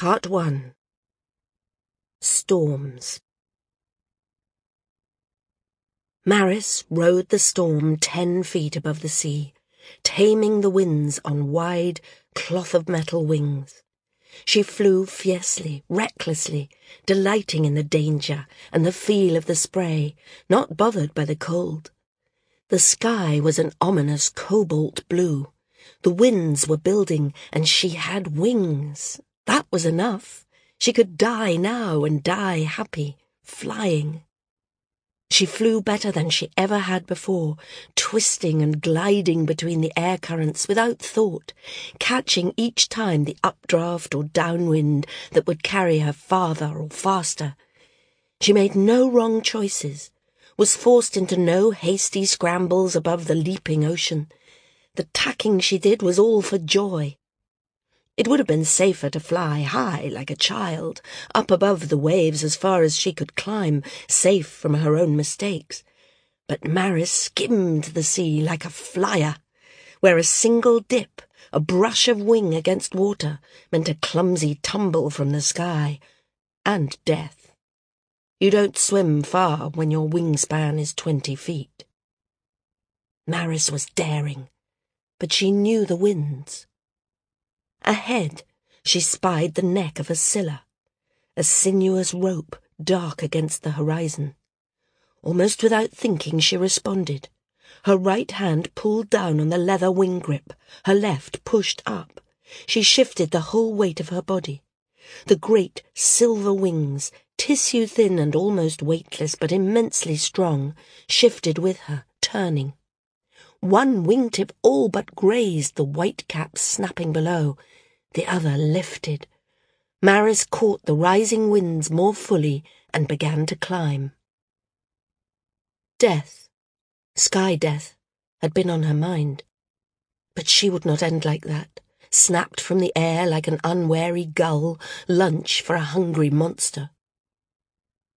Part 1 Storms Maris rode the storm ten feet above the sea, taming the winds on wide, cloth-of-metal wings. She flew fiercely, recklessly, delighting in the danger and the feel of the spray, not bothered by the cold. The sky was an ominous cobalt blue. The winds were building, and she had wings. That was enough. She could die now and die happy, flying. She flew better than she ever had before, twisting and gliding between the air currents without thought, catching each time the updraft or downwind that would carry her farther or faster. She made no wrong choices was forced into no hasty scrambles above the leaping ocean. The tacking she did was all for joy. It would have been safer to fly high like a child, up above the waves as far as she could climb, safe from her own mistakes. But Maris skimmed the sea like a flyer, where a single dip, a brush of wing against water, meant a clumsy tumble from the sky, and death. You don't swim far when your wingspan is twenty feet. Maris was daring, but she knew the winds. Ahead, she spied the neck of a Scylla, a sinuous rope dark against the horizon. Almost without thinking, she responded. Her right hand pulled down on the leather wing grip, her left pushed up. She shifted the whole weight of her body. The great silver wings tissue thin and almost weightless, but immensely strong, shifted with her, turning. One wingtip all but grazed the white caps snapping below, the other lifted. Maris caught the rising winds more fully and began to climb. Death, sky death, had been on her mind. But she would not end like that, snapped from the air like an unwary gull, lunch for a hungry monster.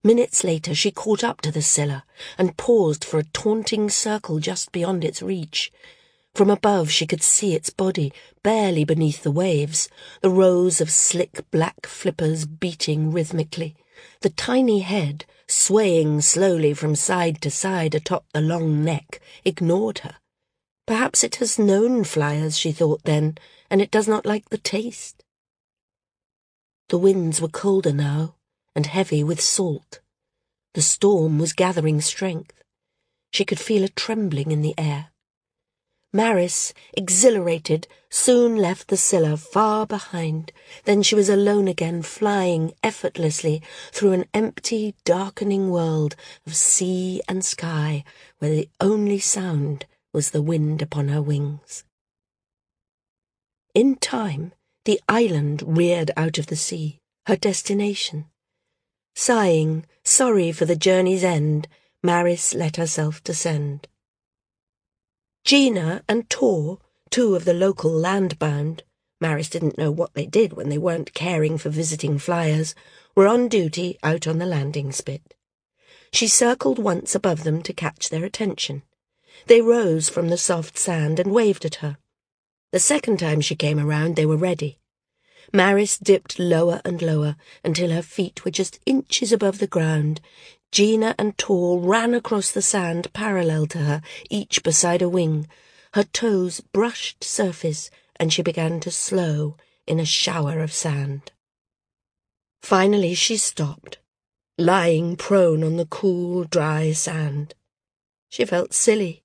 Minutes later, she caught up to the Scylla and paused for a taunting circle just beyond its reach. From above, she could see its body, barely beneath the waves, the rows of slick black flippers beating rhythmically, the tiny head, swaying slowly from side to side atop the long neck, ignored her. Perhaps it has known flyers, she thought then, and it does not like the taste. The winds were colder now, and heavy with salt. The storm was gathering strength. She could feel a trembling in the air. Maris, exhilarated, soon left the Scylla far behind. Then she was alone again, flying effortlessly through an empty, darkening world of sea and sky, where the only sound was the wind upon her wings. In time, the island reared out of the sea, her destination. Sighing, sorry for the journey's end, Maris let herself descend. Gina and Tor, two of the local landbound, Maris didn't know what they did when they weren't caring for visiting flyers, were on duty out on the landing spit. She circled once above them to catch their attention. They rose from the soft sand and waved at her. The second time she came around, they were ready. Maris dipped lower and lower until her feet were just inches above the ground. Gina and Tor ran across the sand parallel to her, each beside a wing. Her toes brushed surface, and she began to slow in a shower of sand. Finally she stopped, lying prone on the cool, dry sand. She felt silly.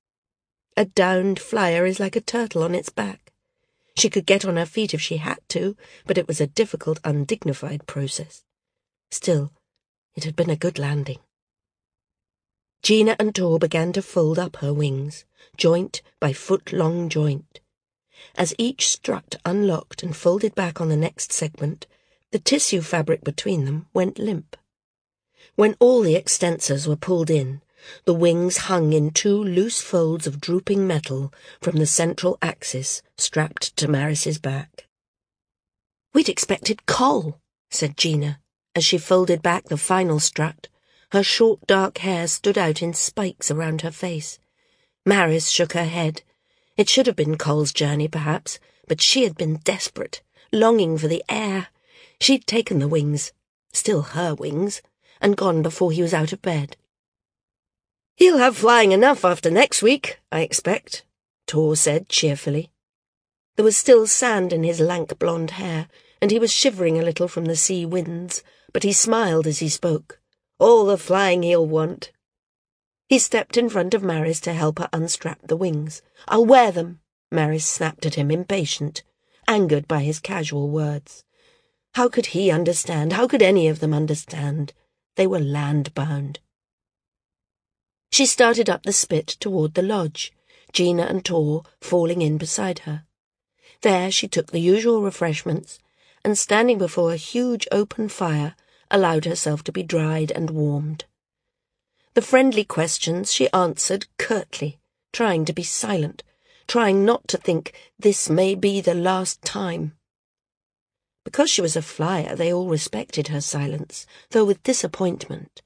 A downed flyer is like a turtle on its back. She could get on her feet if she had to, but it was a difficult, undignified process. Still, it had been a good landing. Gina and Tor began to fold up her wings, joint by foot-long joint. As each strut unlocked and folded back on the next segment, the tissue fabric between them went limp. When all the extensors were pulled in, the wings hung in two loose folds of drooping metal from the central axis strapped to Maris's back. We'd expected Coll, said Gina, as she folded back the final strut. Her short dark hair stood out in spikes around her face. Maris shook her head. It should have been Coll's journey, perhaps, but she had been desperate, longing for the air. She'd taken the wings, still her wings, and gone before he was out of bed. He'll have flying enough after next week, I expect, Tor said cheerfully. There was still sand in his lank blonde hair, and he was shivering a little from the sea winds, but he smiled as he spoke. All the flying he'll want. He stepped in front of Maris to help her unstrap the wings. I'll wear them, Maris snapped at him, impatient, angered by his casual words. How could he understand? How could any of them understand? They were land-bound. She started up the spit toward the lodge, Gina and Tor falling in beside her. There she took the usual refreshments, and standing before a huge open fire, allowed herself to be dried and warmed. The friendly questions she answered curtly, trying to be silent, trying not to think this may be the last time. Because she was a flyer, they all respected her silence, though with disappointment.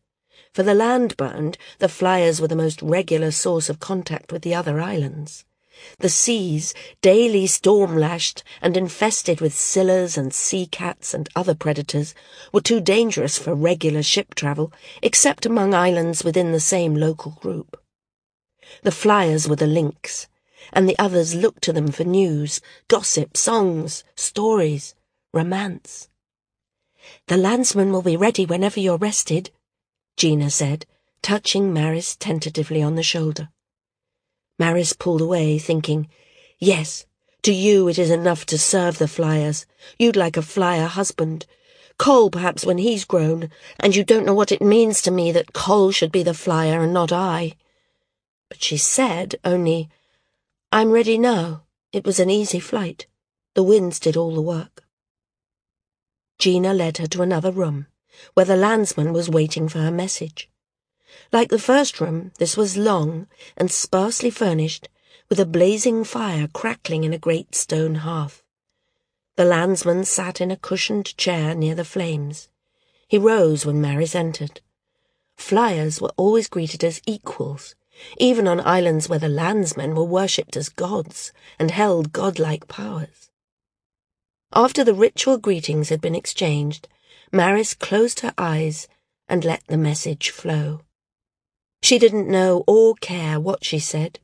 For the land-bound, the flyers were the most regular source of contact with the other islands. The seas, daily storm-lashed and infested with scyllas and sea cats and other predators, were too dangerous for regular ship travel, except among islands within the same local group. The flyers were the links, and the others looked to them for news, gossip, songs, stories, romance. The landsman will be ready whenever you're rested, Gina said, touching Maris tentatively on the shoulder. Maris pulled away, thinking, Yes, to you it is enough to serve the flyers. You'd like a flyer husband. Coll, perhaps, when he's grown, and you don't know what it means to me that Coll should be the flyer and not I. But she said only, I'm ready now. It was an easy flight. The winds did all the work. Gina led her to another room, where the landsman was waiting for her message. Like the first room, this was long and sparsely furnished, with a blazing fire crackling in a great stone hearth. The landsman sat in a cushioned chair near the flames. He rose when Maris entered. Flyers were always greeted as equals, even on islands where the landsmen were worshipped as gods and held godlike powers. After the ritual greetings had been exchanged, Maris closed her eyes and let the message flow. She didn't know or care what she said.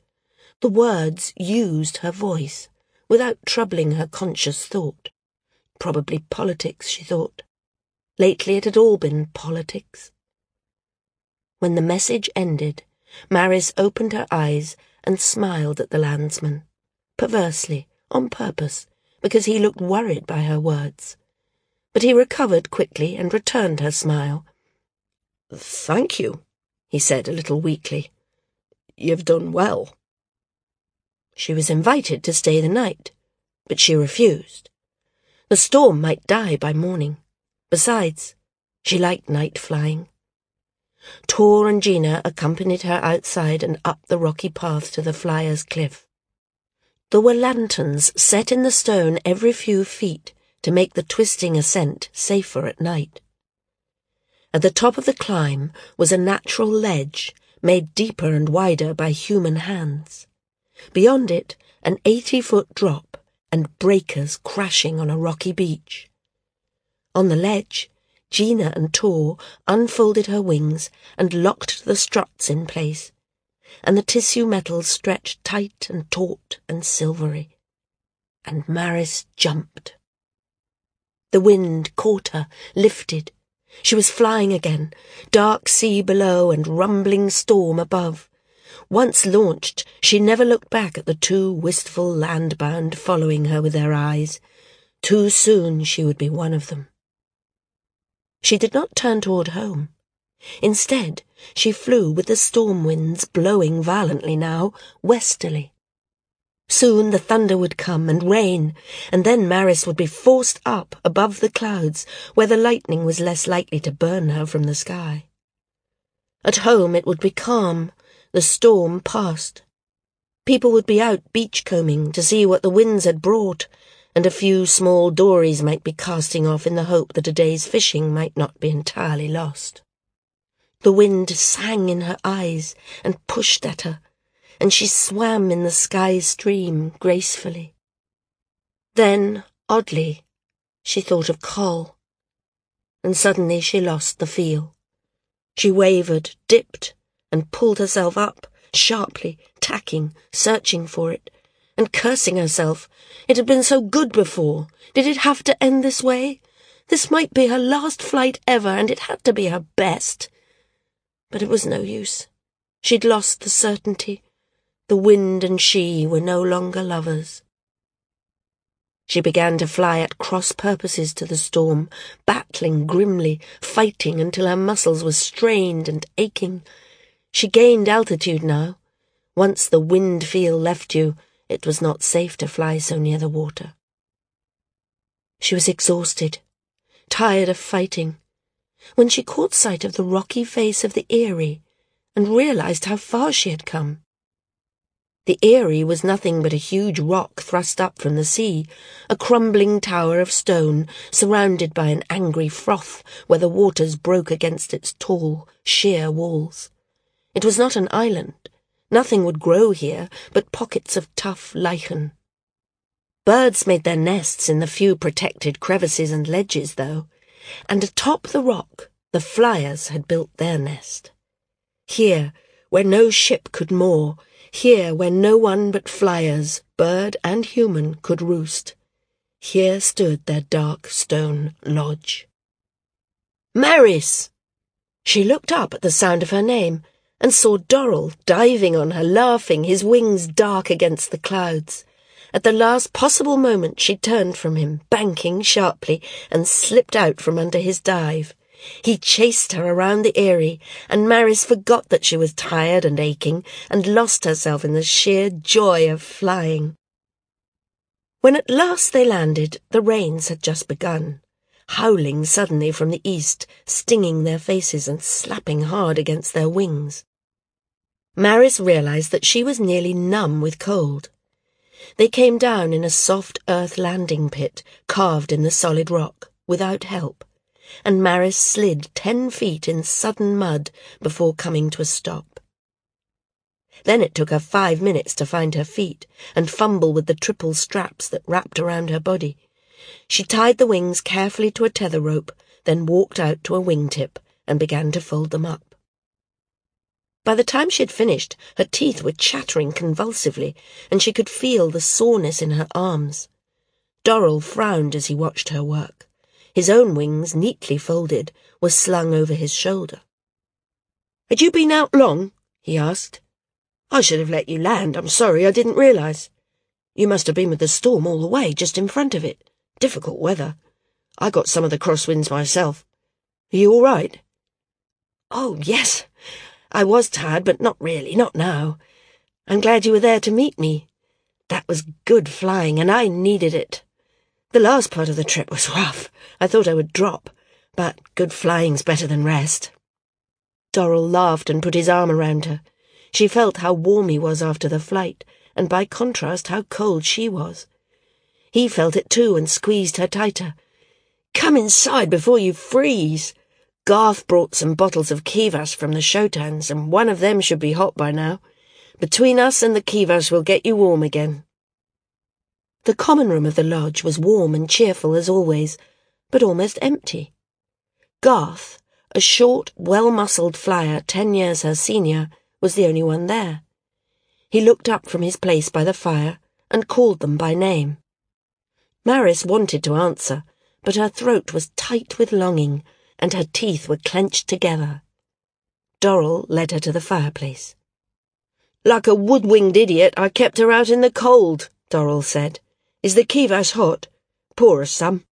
The words used her voice, without troubling her conscious thought. Probably politics, she thought. Lately it had all been politics. When the message ended, Maris opened her eyes and smiled at the landsman, perversely, on purpose, because he looked worried by her words. But he recovered quickly and returned her smile. Thank you, he said a little weakly. You've done well. She was invited to stay the night, but she refused. The storm might die by morning. Besides, she liked night flying. Tor and Gina accompanied her outside and up the rocky path to the flyer's cliff. There were lanterns set in the stone every few feet to make the twisting ascent safer at night. At the top of the climb was a natural ledge made deeper and wider by human hands. Beyond it, an eighty-foot drop and breakers crashing on a rocky beach. On the ledge, Gina and Tor unfolded her wings and locked the struts in place, and the tissue metal stretched tight and taut and silvery. And Maris jumped. The wind caught her, lifted, she was flying again, dark sea below and rumbling storm above. Once launched, she never looked back at the two wistful land-bound following her with their eyes. Too soon she would be one of them. She did not turn toward home. Instead, she flew with the storm winds blowing violently now, westerly. Soon the thunder would come and rain, and then Maris would be forced up above the clouds, where the lightning was less likely to burn her from the sky. At home it would be calm, the storm past. People would be out beachcombing to see what the winds had brought, and a few small dories might be casting off in the hope that a day's fishing might not be entirely lost. The wind sang in her eyes and pushed at her, and she swam in the sky stream gracefully. Then, oddly, she thought of Coll. and suddenly she lost the feel. She wavered, dipped, and pulled herself up, sharply, tacking, searching for it, and cursing herself. It had been so good before. Did it have to end this way? This might be her last flight ever, and it had to be her best. But it was no use. She'd lost the certainty. The wind and she were no longer lovers. She began to fly at cross purposes to the storm, battling grimly, fighting until her muscles were strained and aching. She gained altitude now. Once the wind feel left you, it was not safe to fly so near the water. She was exhausted, tired of fighting, when she caught sight of the rocky face of the Eyrie and realized how far she had come. The Eyrie was nothing but a huge rock thrust up from the sea, a crumbling tower of stone surrounded by an angry froth where the waters broke against its tall, sheer walls. It was not an island. Nothing would grow here but pockets of tough lichen. Birds made their nests in the few protected crevices and ledges, though, and atop the rock the flyers had built their nest. Here, where no ship could moor, here where no one but flyers, bird and human, could roost. Here stood their dark stone lodge. Maris! She looked up at the sound of her name and saw Dorrel diving on her, laughing, his wings dark against the clouds. At the last possible moment she turned from him, banking sharply, and slipped out from under his dive. He chased her around the Eyrie, and Maris forgot that she was tired and aching, and lost herself in the sheer joy of flying. When at last they landed, the rains had just begun, howling suddenly from the east, stinging their faces and slapping hard against their wings. Maris realized that she was nearly numb with cold. They came down in a soft earth landing pit carved in the solid rock, without help and Maris slid ten feet in sudden mud before coming to a stop. Then it took her five minutes to find her feet and fumble with the triple straps that wrapped around her body. She tied the wings carefully to a tether rope, then walked out to a wingtip and began to fold them up. By the time she had finished, her teeth were chattering convulsively, and she could feel the soreness in her arms. Dorrel frowned as he watched her work. His own wings, neatly folded, were slung over his shoulder. Had you been out long? he asked. I should have let you land. I'm sorry, I didn't realize. You must have been with the storm all the way, just in front of it. Difficult weather. I got some of the crosswinds myself. Are you all right? Oh, yes. I was tired, but not really, not now. I'm glad you were there to meet me. That was good flying, and I needed it. The last part of the trip was rough. I thought I would drop, but good flying's better than rest. Dorrel laughed and put his arm around her. She felt how warm he was after the flight, and by contrast how cold she was. He felt it too and squeezed her tighter. Come inside before you freeze. Garth brought some bottles of kivas from the Shotans, and one of them should be hot by now. Between us and the kivas we'll get you warm again. The common room of the lodge was warm and cheerful as always, but almost empty. Garth, a short, well-muscled flyer ten years her senior, was the only one there. He looked up from his place by the fire and called them by name. Maris wanted to answer, but her throat was tight with longing, and her teeth were clenched together. Dorrel led her to the fireplace. Like a wood-winged idiot, I kept her out in the cold, Dorrel said. Is the kivas hot? Pour us some.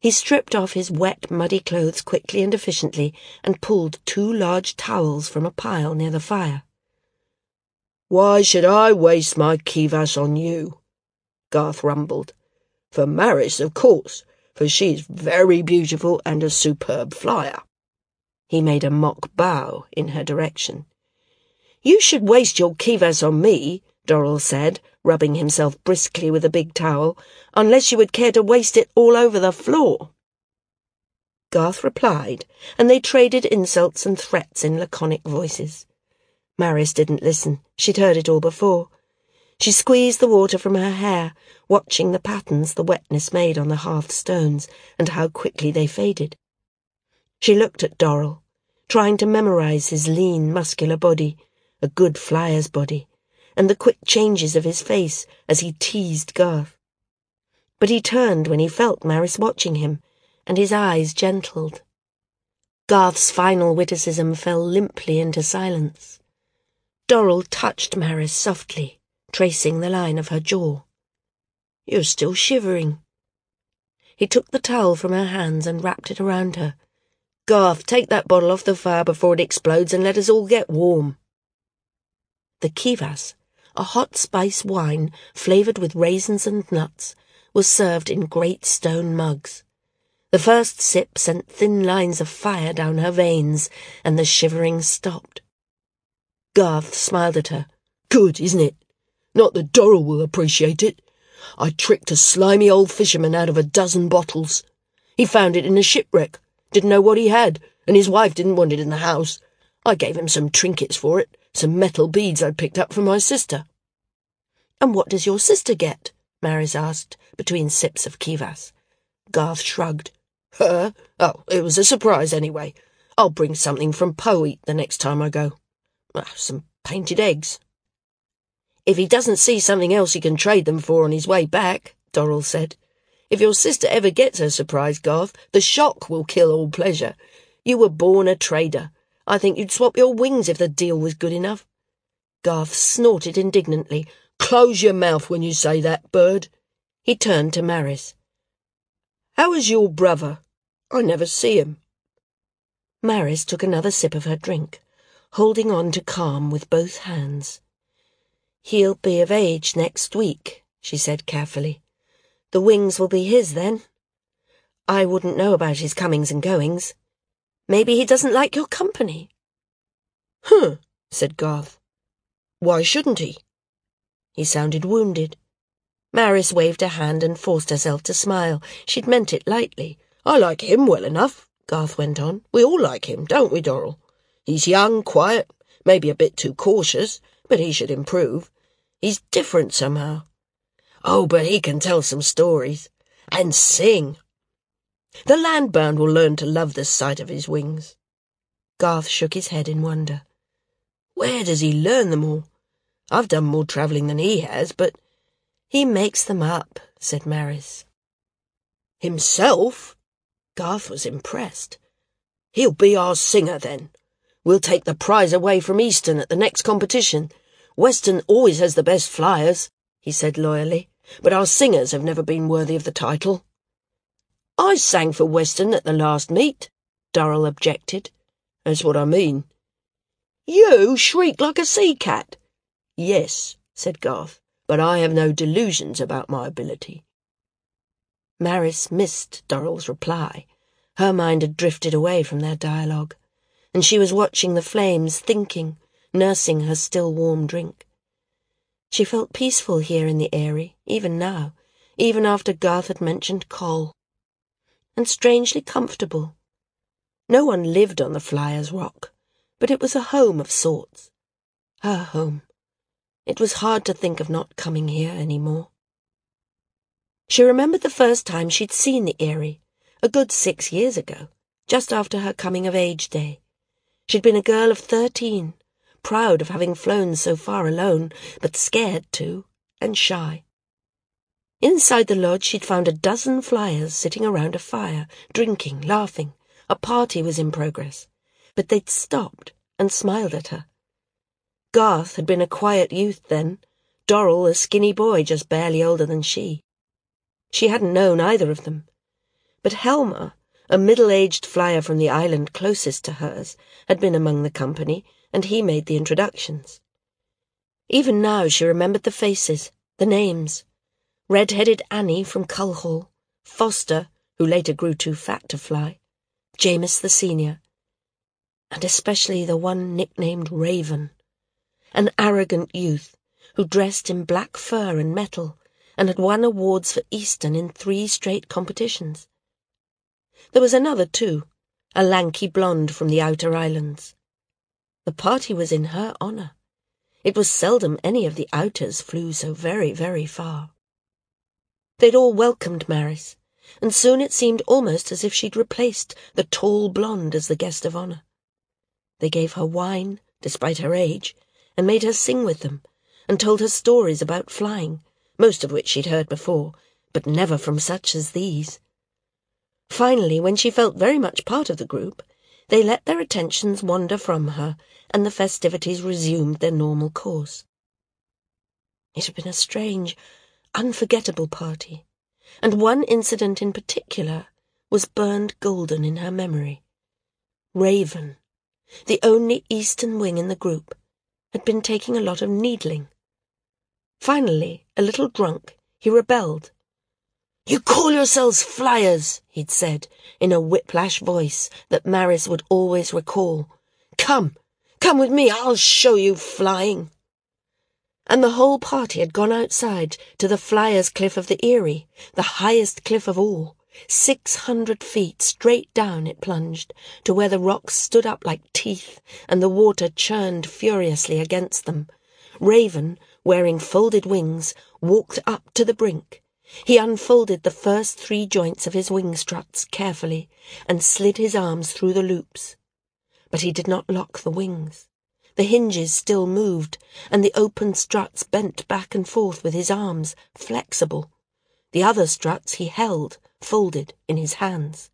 He stripped off his wet, muddy clothes quickly and efficiently and pulled two large towels from a pile near the fire. Why should I waste my kivas on you? Garth rumbled. For Maris, of course, for she's very beautiful and a superb flyer. He made a mock bow in her direction. You should waste your kivas on me, Dorrel said, rubbing himself briskly with a big towel, unless you would care to waste it all over the floor. Garth replied, and they traded insults and threats in laconic voices. Maris didn't listen. She'd heard it all before. She squeezed the water from her hair, watching the patterns the wetness made on the hearth stones, and how quickly they faded. She looked at Dorrel, trying to memorize his lean, muscular body, a good flyer's body, and the quick changes of his face as he teased Garth. But he turned when he felt Maris watching him, and his eyes gentled. Garth's final witticism fell limply into silence. Dorrel touched Maris softly, tracing the line of her jaw. You're still shivering. He took the towel from her hands and wrapped it around her. Garth, take that bottle off the fire before it explodes and let us all get warm. The kivas, a hot spice wine flavoured with raisins and nuts, was served in great stone mugs. The first sip sent thin lines of fire down her veins, and the shivering stopped. Garth smiled at her. Good, isn't it? Not that Dorrel will appreciate it. I tricked a slimy old fisherman out of a dozen bottles. He found it in a shipwreck didn't know what he had, and his wife didn't want it in the house. I gave him some trinkets for it, some metal beads I'd picked up from my sister. And what does your sister get? Maris asked, between sips of kivas. Garth shrugged. Her? Oh, it was a surprise anyway. I'll bring something from Poet the next time I go. Ah, some painted eggs. If he doesn't see something else he can trade them for on his way back, Dorrel said. If your sister ever gets her surprise, Garth, the shock will kill all pleasure. You were born a trader. I think you'd swap your wings if the deal was good enough. Garth snorted indignantly. Close your mouth when you say that, bird. He turned to Maris. How is your brother? I never see him. Maris took another sip of her drink, holding on to calm with both hands. He'll be of age next week, she said carefully. The wings will be his then. I wouldn't know about his comings and goings. Maybe he doesn't like your company. Huh, said Garth. Why shouldn't he? He sounded wounded. Maris waved her hand and forced herself to smile. She'd meant it lightly. I like him well enough, Garth went on. We all like him, don't we, Dorrel? He's young, quiet, maybe a bit too cautious, but he should improve. He's different somehow. Oh, but he can tell some stories. And sing. The landbound will learn to love the sight of his wings. Garth shook his head in wonder. Where does he learn them all? I've done more travelling than he has, but... He makes them up, said Maris. Himself? Garth was impressed. He'll be our singer, then. We'll take the prize away from Easton at the next competition. Weston always has the best flyers, he said loyally but our singers have never been worthy of the title. I sang for Weston at the last meet, Dorrel objected. That's what I mean. You shriek like a sea cat. Yes, said Garth, but I have no delusions about my ability. Maris missed Dorrel's reply. Her mind had drifted away from their dialogue, and she was watching the flames, thinking, nursing her still warm drink. She felt peaceful here in the Eyrie, even now, even after Garth had mentioned Coll. And strangely comfortable. No one lived on the Flyer's Rock, but it was a home of sorts. Her home. It was hard to think of not coming here any more. She remembered the first time she'd seen the Eyrie, a good six years ago, just after her coming of age day. She'd been a girl of thirteen, proud of having flown so far alone, but scared too, and shy. Inside the lodge she'd found a dozen flyers sitting around a fire, drinking, laughing. A party was in progress, but they'd stopped and smiled at her. Garth had been a quiet youth then, Dorrel a skinny boy just barely older than she. She hadn't known either of them. But Helmer, a middle-aged flyer from the island closest to hers, had been among the company and he made the introductions. Even now she remembered the faces, the names. Red-headed Annie from Culhall, Foster, who later grew too fat to fly, Jamis the senior, and especially the one nicknamed Raven, an arrogant youth who dressed in black fur and metal and had won awards for Easton in three straight competitions. There was another, too, a lanky blonde from the outer islands. The party was in her honour. It was seldom any of the outers flew so very, very far. They'd all welcomed Maris, and soon it seemed almost as if she'd replaced the tall blonde as the guest of honor. They gave her wine, despite her age, and made her sing with them, and told her stories about flying, most of which she'd heard before, but never from such as these. Finally, when she felt very much part of the group, they let their attentions wander from her, and the festivities resumed their normal course. It had been a strange, unforgettable party, and one incident in particular was burned golden in her memory. Raven, the only eastern wing in the group, had been taking a lot of needling. Finally, a little drunk, he rebelled. You call yourselves flyers, he'd said, in a whiplash voice that Maris would always recall. Come, come with me, I'll show you flying and the whole party had gone outside to the Flyers' Cliff of the Eyrie, the highest cliff of all. Six hundred feet straight down it plunged, to where the rocks stood up like teeth and the water churned furiously against them. Raven, wearing folded wings, walked up to the brink. He unfolded the first three joints of his wing struts carefully and slid his arms through the loops. But he did not lock the wings. The hinges still moved, and the open struts bent back and forth with his arms, flexible. The other struts he held, folded, in his hands.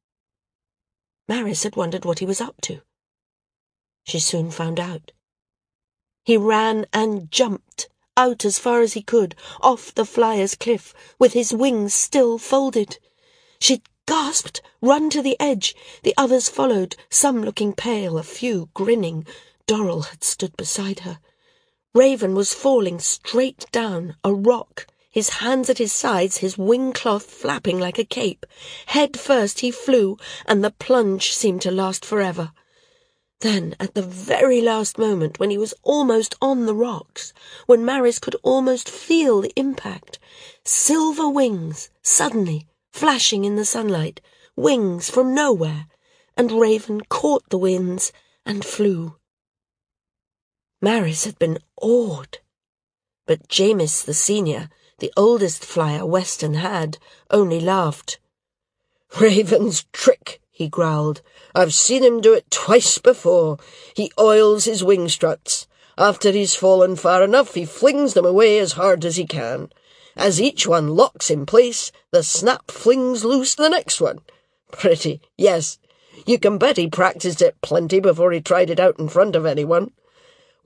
Maris had wondered what he was up to. She soon found out. He ran and jumped, out as far as he could, off the flyer's cliff, with his wings still folded. She'd gasped, run to the edge. The others followed, some looking pale, a few grinning. Dorrel had stood beside her. Raven was falling straight down, a rock, his hands at his sides, his wing cloth flapping like a cape. Head first he flew, and the plunge seemed to last forever. Then, at the very last moment, when he was almost on the rocks, when Maris could almost feel the impact, silver wings, suddenly, flashing in the sunlight, wings from nowhere, and Raven caught the winds and flew. Maris had been awed. But Jamis the senior, the oldest flyer Weston had, only laughed. Raven's trick, he growled. I've seen him do it twice before. He oils his wing struts. After he's fallen far enough, he flings them away as hard as he can. As each one locks in place, the snap flings loose the next one. Pretty, yes. You can bet he practiced it plenty before he tried it out in front of anyone.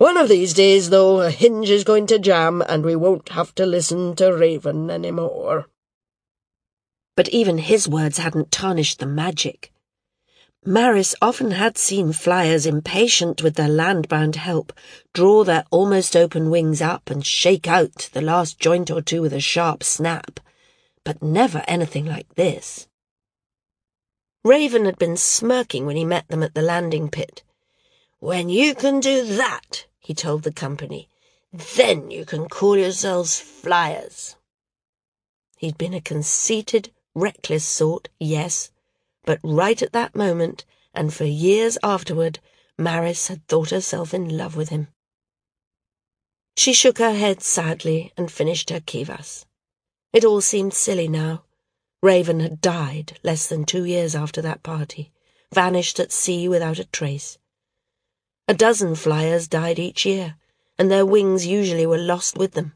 One of these days, though, a hinge is going to jam, and we won't have to listen to Raven any more. But even his words hadn't tarnished the magic. Maris often had seen flyers impatient with their land-bound help draw their almost open wings up and shake out the last joint or two with a sharp snap, but never anything like this. Raven had been smirking when he met them at the landing pit. When you can do that, he told the company. Then you can call yourselves flyers. He'd been a conceited, reckless sort, yes, but right at that moment, and for years afterward, Maris had thought herself in love with him. She shook her head sadly and finished her kivas. It all seemed silly now. Raven had died less than two years after that party, vanished at sea without a trace. A dozen flyers died each year, and their wings usually were lost with them.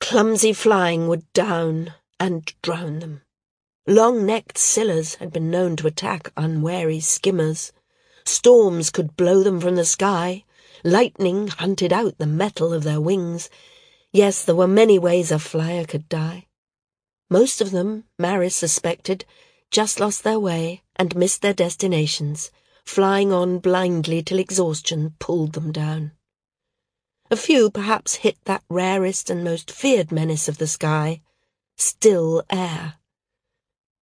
Clumsy flying would down and drown them. Long-necked scyllas had been known to attack unwary skimmers. Storms could blow them from the sky. Lightning hunted out the metal of their wings. Yes, there were many ways a flyer could die. Most of them, Maris suspected, just lost their way and missed their destinations, flying on blindly till exhaustion pulled them down. A few perhaps hit that rarest and most feared menace of the sky, still air.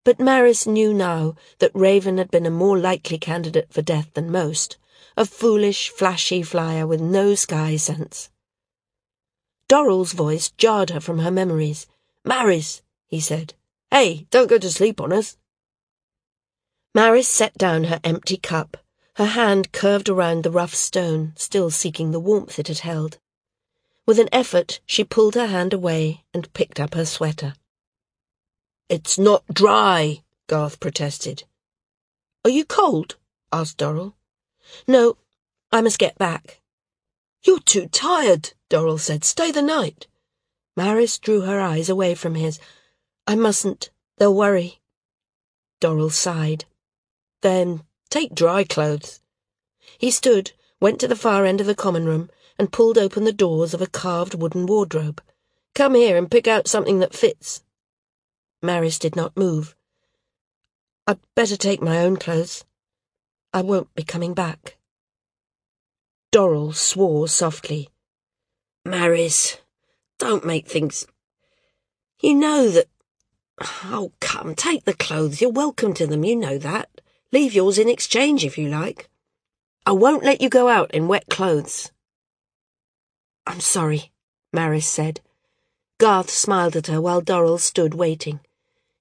But Maris knew now that Raven had been a more likely candidate for death than most, a foolish, flashy flyer with no sky sense. Dorrel's voice jarred her from her memories. Maris, he said. Hey, don't go to sleep on us. Maris set down her empty cup, her hand curved around the rough stone, still seeking the warmth it had held. With an effort, she pulled her hand away and picked up her sweater. It's not dry, Garth protested. Are you cold? asked Dorrel. No, I must get back. You're too tired, Dorrel said. Stay the night. Maris drew her eyes away from his. I mustn't. They'll worry. Dorrel sighed. Then take dry clothes. He stood, went to the far end of the common room, and pulled open the doors of a carved wooden wardrobe. Come here and pick out something that fits. Maris did not move. I'd better take my own clothes. I won't be coming back. Dorrel swore softly. Maris, don't make things... You know that... Oh, come, take the clothes. You're welcome to them, you know that. Leave yours in exchange if you like. I won't let you go out in wet clothes. I'm sorry, Maris said. Garth smiled at her while Dorrel stood waiting.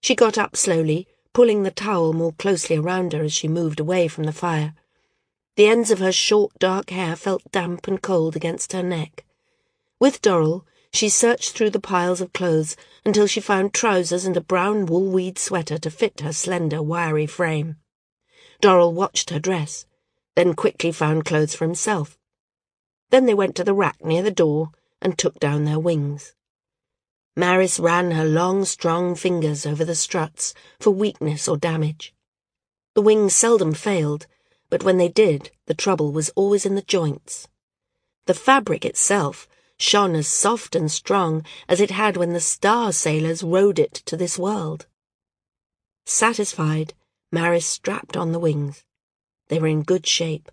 She got up slowly, pulling the towel more closely around her as she moved away from the fire. The ends of her short dark hair felt damp and cold against her neck. With Dorrel, she searched through the piles of clothes until she found trousers and a brown wool weed sweater to fit her slender, wiry frame. Dorrel watched her dress, then quickly found clothes for himself. Then they went to the rack near the door and took down their wings. Maris ran her long, strong fingers over the struts for weakness or damage. The wings seldom failed, but when they did, the trouble was always in the joints. The fabric itself shone as soft and strong as it had when the star sailors rode it to this world. Satisfied, Maris strapped on the wings. They were in good shape.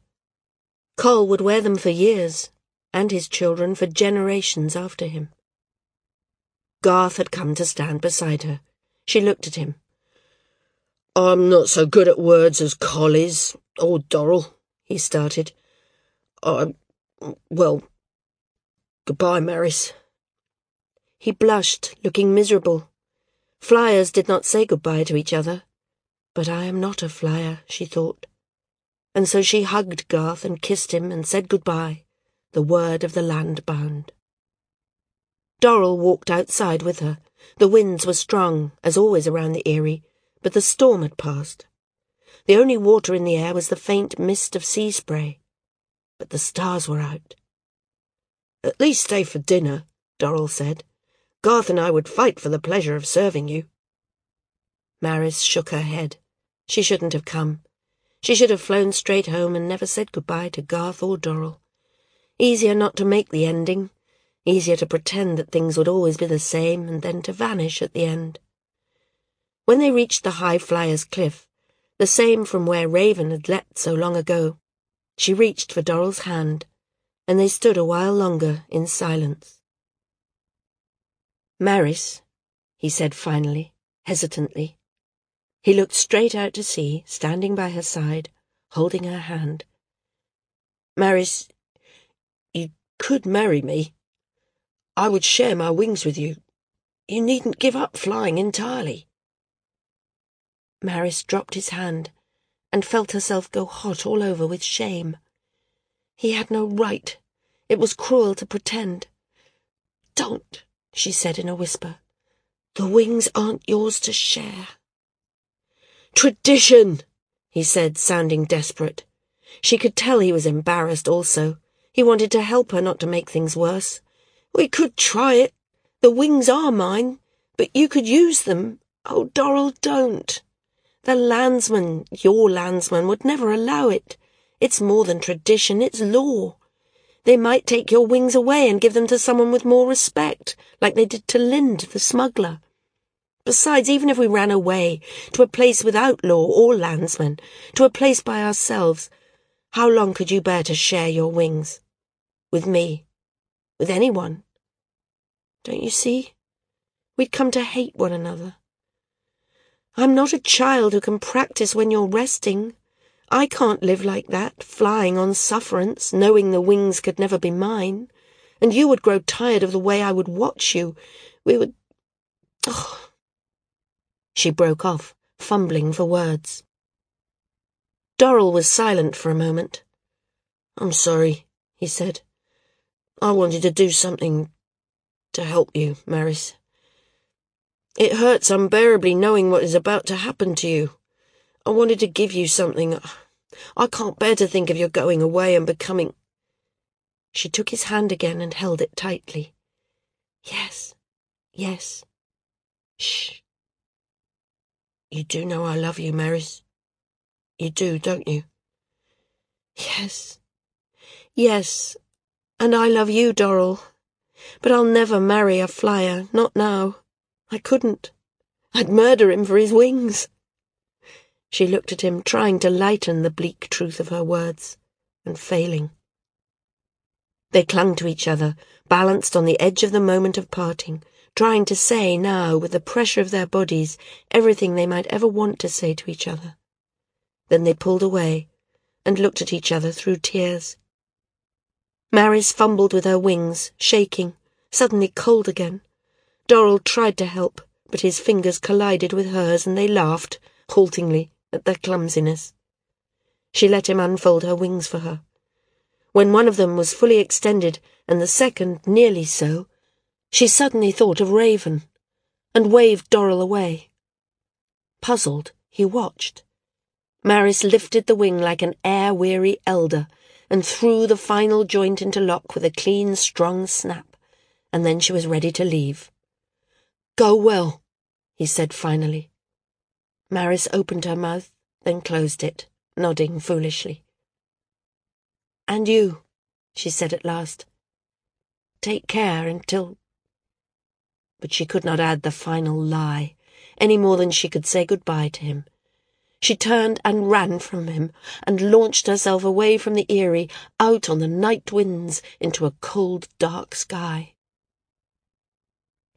Coll would wear them for years, and his children for generations after him. Garth had come to stand beside her. She looked at him. I'm not so good at words as Coll is, or Dorrel, he started. I... well... Goodbye, Maris. He blushed, looking miserable. Flyers did not say goodbye to each other. But I am not a flyer, she thought. And so she hugged Garth and kissed him and said goodbye, the word of the land bound. Dorrel walked outside with her. The winds were strong, as always around the Eyrie, but the storm had passed. The only water in the air was the faint mist of sea spray. But the stars were out. At least stay for dinner, Dorrel said. Garth and I would fight for the pleasure of serving you. Maris shook her head. She shouldn't have come. She should have flown straight home and never said goodbye to Garth or Dorrel. Easier not to make the ending. Easier to pretend that things would always be the same and then to vanish at the end. When they reached the High Flyer's cliff, the same from where Raven had leapt so long ago. She reached for Dorrel's hand, and they stood a while longer in silence. Maris, he said finally, hesitantly. He looked straight out to sea, standing by her side, holding her hand. Maris, you could marry me. I would share my wings with you. You needn't give up flying entirely. Maris dropped his hand and felt herself go hot all over with shame. He had no right. It was cruel to pretend. Don't, she said in a whisper. The wings aren't yours to share. Tradition, he said, sounding desperate. She could tell he was embarrassed also. He wanted to help her not to make things worse. We could try it. The wings are mine, but you could use them. Oh, Dorrel, don't. The landsman, your landsman, would never allow it. It's more than tradition, it's law. They might take your wings away and give them to someone with more respect, like they did to Lind, the smuggler. Besides, even if we ran away, to a place without law or landsmen, to a place by ourselves, how long could you bear to share your wings? With me? With anyone? Don't you see? We'd come to hate one another. I'm not a child who can practice when you're resting. I can't live like that, flying on sufferance, knowing the wings could never be mine. And you would grow tired of the way I would watch you. We would... Oh. She broke off, fumbling for words. Dorrel was silent for a moment. I'm sorry, he said. I wanted to do something to help you, Maris. It hurts unbearably knowing what is about to happen to you. I wanted to give you something. I can't bear to think of your going away and becoming. She took his hand again and held it tightly. Yes, yes. Shh. You do know I love you, Maris. You do, don't you? Yes. Yes. And I love you, Dorrel. But I'll never marry a flyer, not now. I couldn't. I'd murder him for his wings. She looked at him, trying to lighten the bleak truth of her words, and failing. They clung to each other, balanced on the edge of the moment of parting, trying to say now, with the pressure of their bodies, everything they might ever want to say to each other. Then they pulled away and looked at each other through tears. Maris fumbled with her wings, shaking, suddenly cold again. Dorrel tried to help, but his fingers collided with hers and they laughed, haltingly, at their clumsiness. She let him unfold her wings for her. When one of them was fully extended and the second nearly so, she suddenly thought of Raven and waved Dorrel away. Puzzled, he watched. Maris lifted the wing like an air-weary elder and threw the final joint into lock with a clean, strong snap, and then she was ready to leave. Go well, he said finally. Maris opened her mouth, then closed it, nodding foolishly. And you, she said at last. Take care until... But she could not add the final lie, any more than she could say goodbye to him. She turned and ran from him, and launched herself away from the Eyrie, out on the night winds, into a cold, dark sky.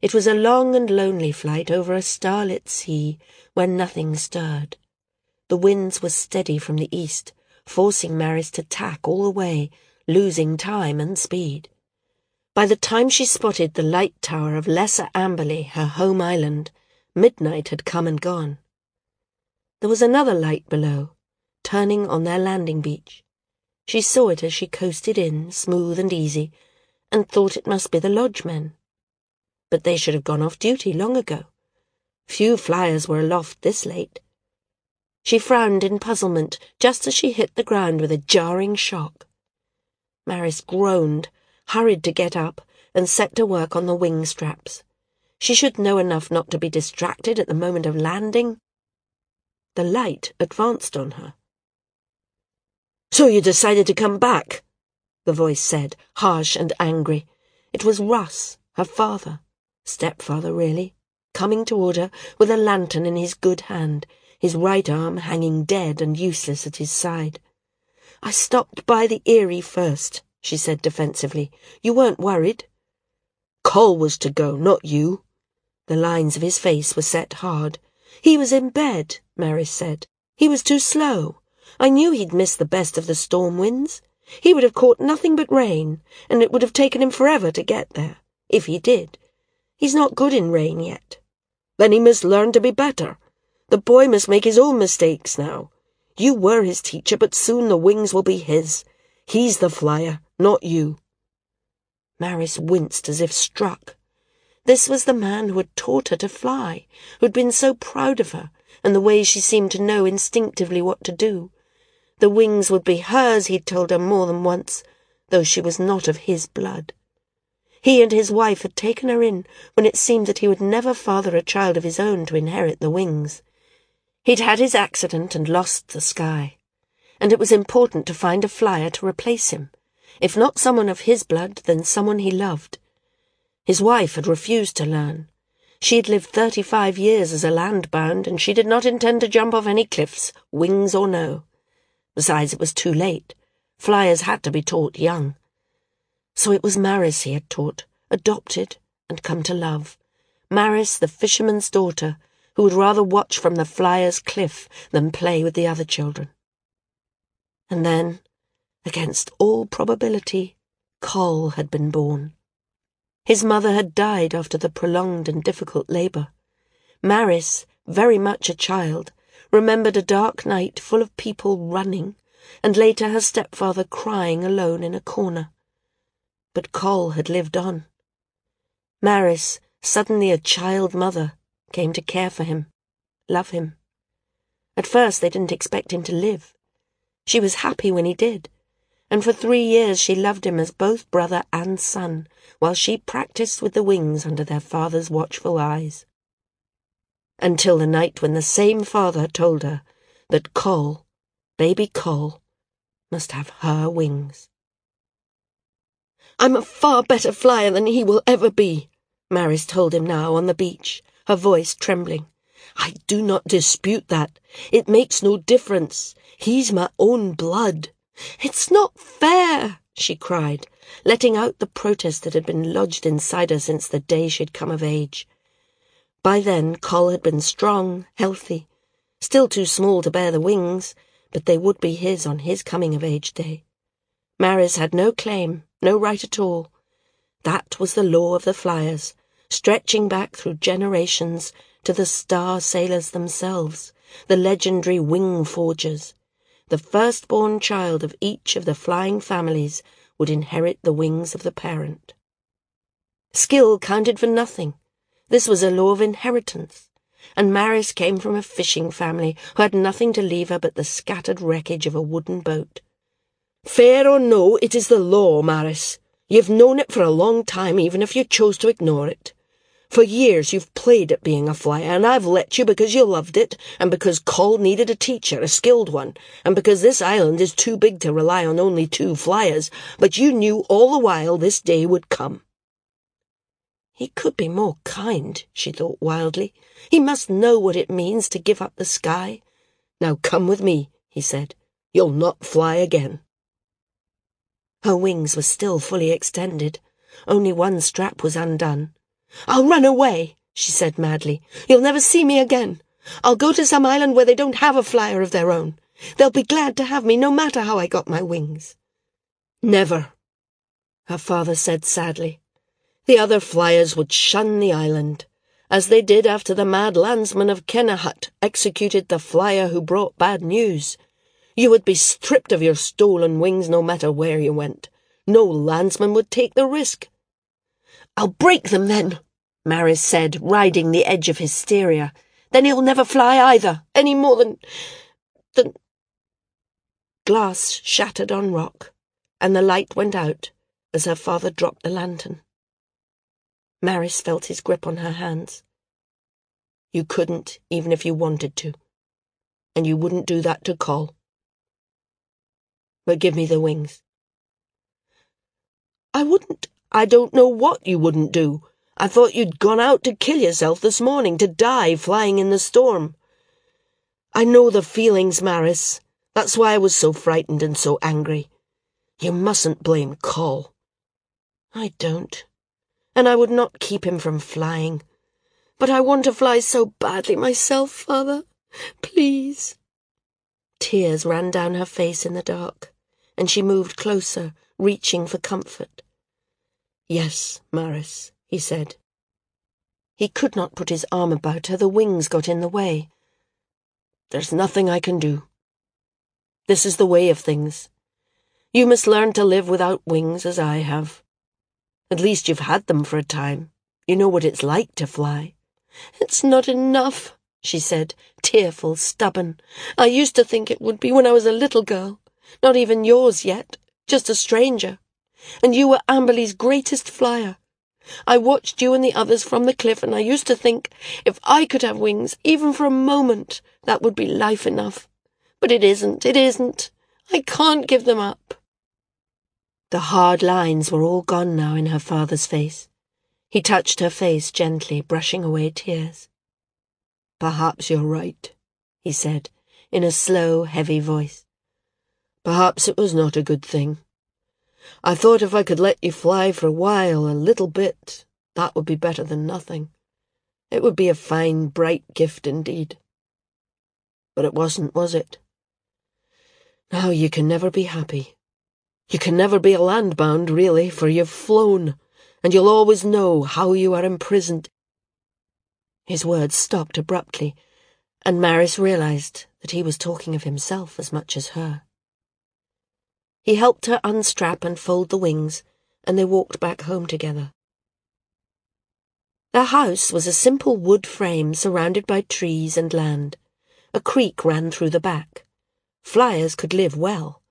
It was a long and lonely flight over a starlit sea where nothing stirred. The winds were steady from the east, forcing Maris to tack all the way, losing time and speed. By the time she spotted the light tower of Lesser Amberley, her home island, midnight had come and gone. There was another light below, turning on their landing beach. She saw it as she coasted in, smooth and easy, and thought it must be the lodgemen but they should have gone off duty long ago. Few flyers were aloft this late. She frowned in puzzlement just as she hit the ground with a jarring shock. Maris groaned, hurried to get up, and set to work on the wing straps. She should know enough not to be distracted at the moment of landing. The light advanced on her. So you decided to come back, the voice said, harsh and angry. It was Russ, her father stepfather really, coming toward her with a lantern in his good hand, his right arm hanging dead and useless at his side. I stopped by the Eyrie first, she said defensively. You weren't worried? Coll was to go, not you. The lines of his face were set hard. He was in bed, Maris said. He was too slow. I knew he'd missed the best of the storm winds. He would have caught nothing but rain, and it would have taken him forever to get there, if he did. He's not good in rain yet. Then he must learn to be better. The boy must make his own mistakes now. You were his teacher, but soon the wings will be his. He's the flyer, not you. Maris winced as if struck. This was the man who had taught her to fly, who had been so proud of her, and the way she seemed to know instinctively what to do. The wings would be hers, he'd told her more than once, though she was not of his blood. He and his wife had taken her in when it seemed that he would never father a child of his own to inherit the wings. He'd had his accident and lost the sky, and it was important to find a flyer to replace him. If not someone of his blood, then someone he loved. His wife had refused to learn. She had lived thirty-five years as a landbound, and she did not intend to jump off any cliffs, wings or no. Besides, it was too late. Flyers had to be taught young. So it was Maris he had taught, adopted, and come to love. Maris, the fisherman's daughter, who would rather watch from the flyer's cliff than play with the other children. And then, against all probability, Coll had been born. His mother had died after the prolonged and difficult labour. Maris, very much a child, remembered a dark night full of people running, and later her stepfather crying alone in a corner but Coll had lived on. Maris, suddenly a child mother, came to care for him, love him. At first they didn't expect him to live. She was happy when he did, and for three years she loved him as both brother and son, while she practiced with the wings under their father's watchful eyes. Until the night when the same father told her that Coll, baby Coll, must have her wings. I'm a far better flyer than he will ever be, Maris told him now on the beach, her voice trembling. I do not dispute that. It makes no difference. He's my own blood. It's not fair, she cried, letting out the protest that had been lodged inside her since the day she'd come of age. By then, Coll had been strong, healthy, still too small to bear the wings, but they would be his on his coming of age day. Maris had no claim, no right at all. That was the law of the flyers, stretching back through generations to the star sailors themselves, the legendary wing forgers. The firstborn child of each of the flying families would inherit the wings of the parent. Skill counted for nothing. This was a law of inheritance and Maris came from a fishing family who had nothing to leave her but the scattered wreckage of a wooden boat. Fair or no, it is the law, Maris. You've known it for a long time, even if you chose to ignore it. For years you've played at being a flyer, and I've let you because you loved it, and because Coll needed a teacher, a skilled one, and because this island is too big to rely on only two flyers, but you knew all the while this day would come. He could be more kind, she thought wildly. He must know what it means to give up the sky. Now come with me, he said. You'll not fly again. Her wings were still fully extended. Only one strap was undone. I'll run away, she said madly. You'll never see me again. I'll go to some island where they don't have a flyer of their own. They'll be glad to have me, no matter how I got my wings. Never, her father said sadly. The other flyers would shun the island, as they did after the mad landsman of Kennahut executed the flyer who brought bad news. You would be stripped of your stolen wings no matter where you went. No landsman would take the risk. I'll break them then, Maris said, riding the edge of hysteria. Then he'll never fly either, any more than... than... Glass shattered on rock, and the light went out as her father dropped the lantern. Maris felt his grip on her hands. You couldn't, even if you wanted to. And you wouldn't do that to Coll. But give me the wings. I wouldn't. I don't know what you wouldn't do. I thought you'd gone out to kill yourself this morning, to die flying in the storm. I know the feelings, Maris. That's why I was so frightened and so angry. You mustn't blame Coll. I don't and I would not keep him from flying. But I want to fly so badly myself, father. Please. Tears ran down her face in the dark, and she moved closer, reaching for comfort. Yes, Maris, he said. He could not put his arm about her, the wings got in the way. There's nothing I can do. This is the way of things. You must learn to live without wings as I have. At least you've had them for a time. You know what it's like to fly. It's not enough, she said, tearful, stubborn. I used to think it would be when I was a little girl. Not even yours yet, just a stranger. And you were Amberley's greatest flyer. I watched you and the others from the cliff, and I used to think if I could have wings, even for a moment, that would be life enough. But it isn't, it isn't. I can't give them up. The hard lines were all gone now in her father's face. He touched her face gently, brushing away tears. Perhaps you're right, he said, in a slow, heavy voice. Perhaps it was not a good thing. I thought if I could let you fly for a while, a little bit, that would be better than nothing. It would be a fine, bright gift indeed. But it wasn't, was it? Now you can never be happy. You can never be a landbound, really, for you've flown, and you'll always know how you are imprisoned. His words stopped abruptly, and Maris realized that he was talking of himself as much as her. He helped her unstrap and fold the wings, and they walked back home together. The house was a simple wood frame surrounded by trees and land. A creek ran through the back. Flyers could live well.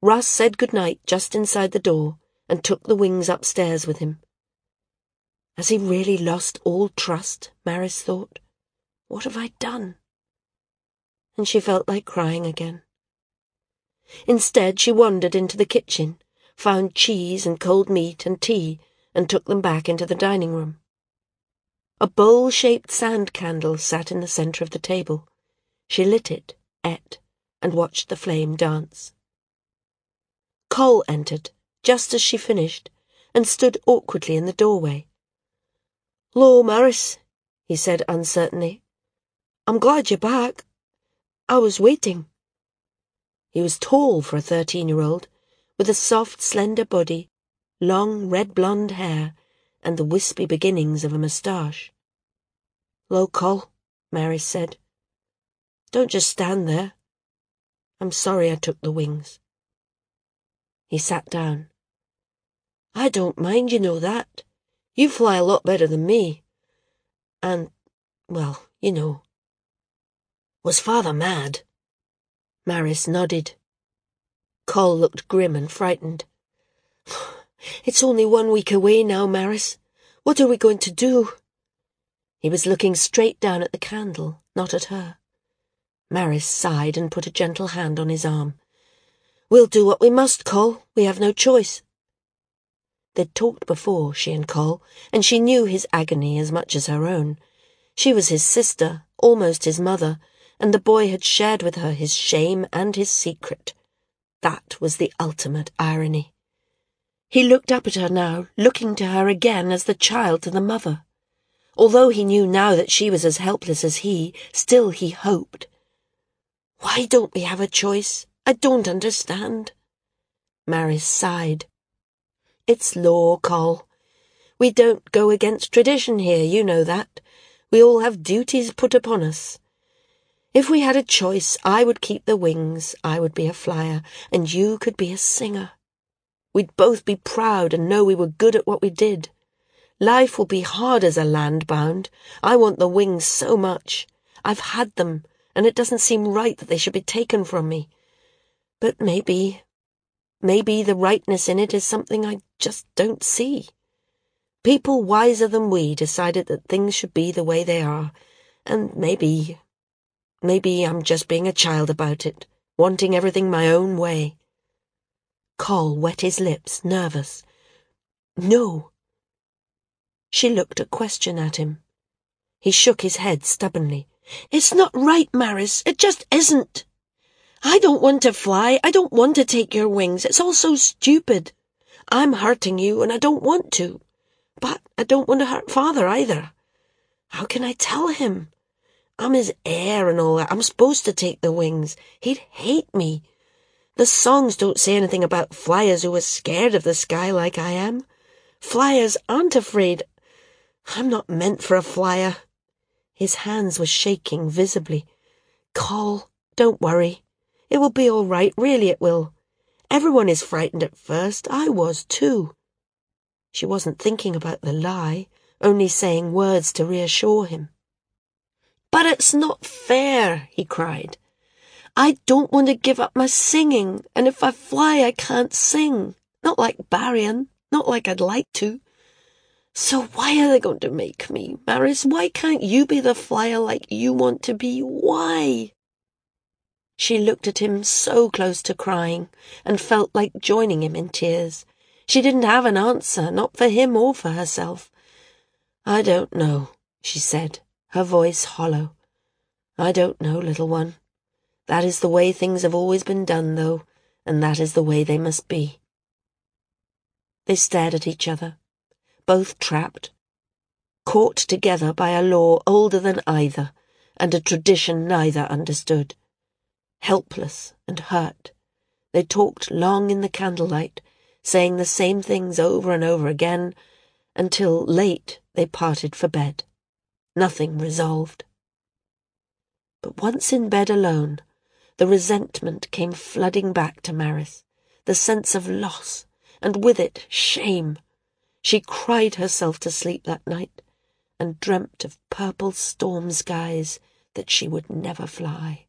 Russ said good night just inside the door and took the wings upstairs with him. Has he really lost all trust? Maris thought. What have I done? And she felt like crying again. Instead, she wandered into the kitchen, found cheese and cold meat and tea, and took them back into the dining room. A bowl-shaped sand candle sat in the centre of the table. She lit it, ate, and watched the flame dance. Coll entered, just as she finished, and stood awkwardly in the doorway. "Lo, Maris," he said uncertainly. "I'm glad you're back. I was waiting." He was tall for a thirteen-year-old, with a soft, slender body, long red blonde hair, and the wispy beginnings of a moustache. "Lo, Coll," Maris said. "Don't just stand there. I'm sorry I took the wings." He sat down. I don't mind, you know that. You fly a lot better than me. And, well, you know. Was father mad? Maris nodded. Coll looked grim and frightened. It's only one week away now, Maris. What are we going to do? He was looking straight down at the candle, not at her. Maris sighed and put a gentle hand on his arm. We'll do what we must, Coll. We have no choice. They'd talked before, she and Coll, and she knew his agony as much as her own. She was his sister, almost his mother, and the boy had shared with her his shame and his secret. That was the ultimate irony. He looked up at her now, looking to her again as the child to the mother. Although he knew now that she was as helpless as he, still he hoped. Why don't we have a choice? I don't understand. Maris sighed. It's law, Coll. We don't go against tradition here, you know that. We all have duties put upon us. If we had a choice, I would keep the wings, I would be a flyer, and you could be a singer. We'd both be proud and know we were good at what we did. Life will be hard as a land-bound. I want the wings so much. I've had them, and it doesn't seem right that they should be taken from me. But maybe, maybe the rightness in it is something I just don't see. People wiser than we decided that things should be the way they are, and maybe, maybe I'm just being a child about it, wanting everything my own way. Coll wet his lips, nervous. No. She looked a question at him. He shook his head stubbornly. It's not right, Maris. It just isn't. I don't want to fly. I don't want to take your wings. It's all so stupid. I'm hurting you, and I don't want to. But I don't want to hurt father either. How can I tell him? I'm his heir and all that. I'm supposed to take the wings. He'd hate me. The songs don't say anything about flyers who are scared of the sky like I am. Flyers aren't afraid. I'm not meant for a flyer. His hands were shaking visibly. Coll, don't worry. It will be all right, really it will. Everyone is frightened at first. I was too. She wasn't thinking about the lie, only saying words to reassure him. But it's not fair, he cried. I don't want to give up my singing, and if I fly I can't sing. Not like Barrion, not like I'd like to. So why are they going to make me, Maris? Why can't you be the flyer like you want to be? Why? She looked at him so close to crying and felt like joining him in tears. She didn't have an answer, not for him or for herself. I don't know, she said, her voice hollow. I don't know, little one. That is the way things have always been done, though, and that is the way they must be. They stared at each other both trapped, caught together by a law older than either and a tradition neither understood. Helpless and hurt, they talked long in the candlelight, saying the same things over and over again, until late they parted for bed, nothing resolved. But once in bed alone, the resentment came flooding back to Maris, the sense of loss, and with it shame she cried herself to sleep that night, and dreamt of purple storm skies that she would never fly.